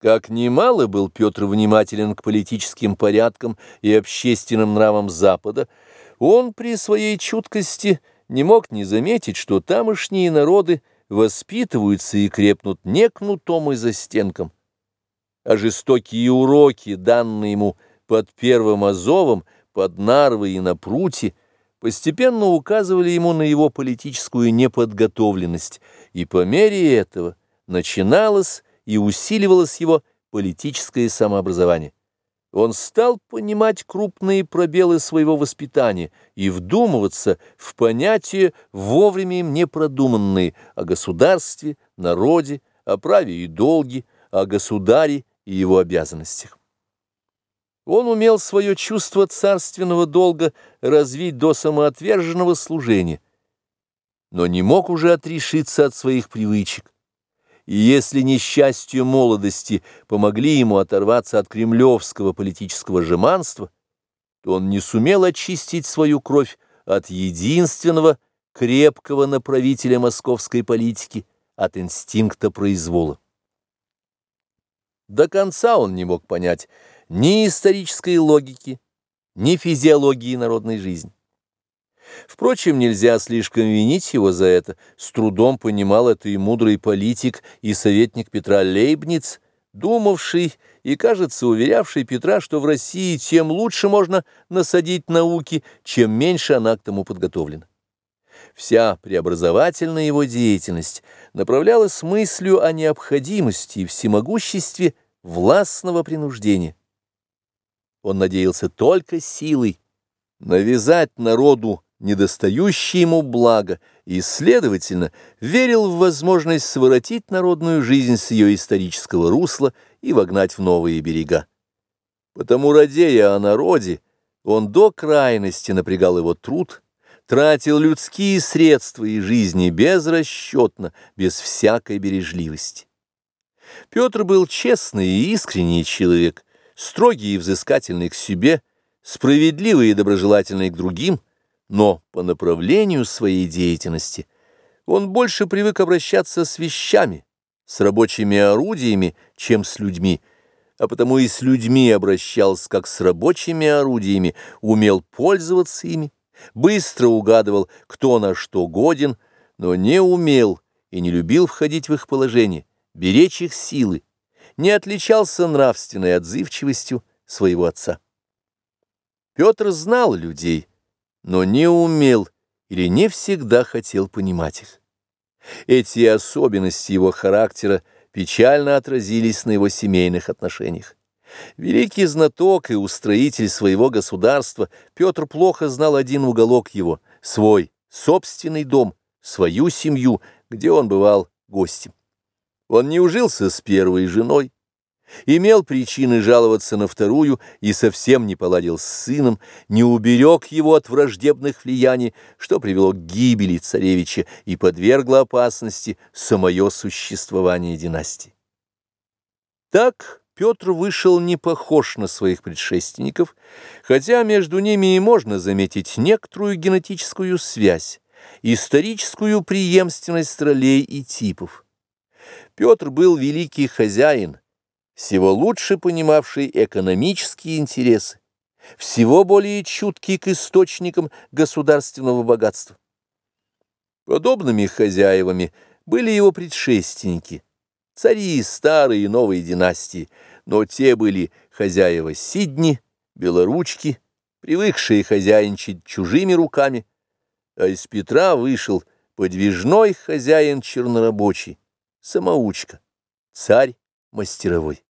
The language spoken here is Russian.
Как немало был Петр внимателен к политическим порядкам и общественным нравам Запада, он при своей чуткости не мог не заметить, что тамошние народы воспитываются и крепнут не кнутом и застенком, а жестокие уроки, данные ему под Первым Азовом, под Нарвой и на Пруте, постепенно указывали ему на его политическую неподготовленность, и по мере этого начиналось и усиливалось его политическое самообразование. Он стал понимать крупные пробелы своего воспитания и вдумываться в понятия, вовремя им непродуманные, о государстве, народе, о праве и долге, о государе и его обязанностях. Он умел свое чувство царственного долга развить до самоотверженного служения, но не мог уже отрешиться от своих привычек. И если несчастью молодости помогли ему оторваться от кремлевского политического жеманства, то он не сумел очистить свою кровь от единственного крепкого направителя московской политики, от инстинкта произвола. До конца он не мог понять ни исторической логики, ни физиологии народной жизни. Впрочем, нельзя слишком винить его за это. С трудом понимал это и мудрый политик, и советник Петра Лейбниц, думавший и, кажется, уверявший Петра, что в России тем лучше можно насадить науки, чем меньше она к тому подготовлена. Вся преобразовательная его деятельность направлялась мыслью о необходимости и всемогуществе властного принуждения. Он надеялся только силой навязать народу недостающее ему благо и, следовательно, верил в возможность своротить народную жизнь с ее исторического русла и вогнать в новые берега. Потому, радея о народе, он до крайности напрягал его труд, тратил людские средства и жизни безрасчетно, без всякой бережливости. Петр был честный и искренний человек, строгий и взыскательный к себе, справедливый и доброжелательный к другим, но по направлению своей деятельности он больше привык обращаться с вещами, с рабочими орудиями, чем с людьми, а потому и с людьми обращался как с рабочими орудиями, умел пользоваться ими, быстро угадывал, кто на что годен, но не умел и не любил входить в их положение, беречь их силы, не отличался нравственной отзывчивостью своего отца. Петр знал людей, но не умел или не всегда хотел понимать их. Эти особенности его характера печально отразились на его семейных отношениях. Великий знаток и устроитель своего государства, Петр плохо знал один уголок его, свой собственный дом, свою семью, где он бывал гостем. Он не ужился с первой женой, имел причины жаловаться на вторую и совсем не поладил с сыном, не уберег его от враждебных влияний, что привело к гибели царевича и подвергло опасности самое существование династии. Так Петр вышел не похож на своих предшественников, хотя между ними и можно заметить некоторую генетическую связь, историческую преемственность ролей и типов. Петр был великий хозяин, всего лучше понимавший экономические интересы, всего более чуткий к источникам государственного богатства. Подобными хозяевами были его предшественники, цари старой и новой династии, но те были хозяева Сидни, Белоручки, привыкшие хозяйничать чужими руками, а из Петра вышел подвижной хозяин чернорабочий, самоучка, царь мастеровой.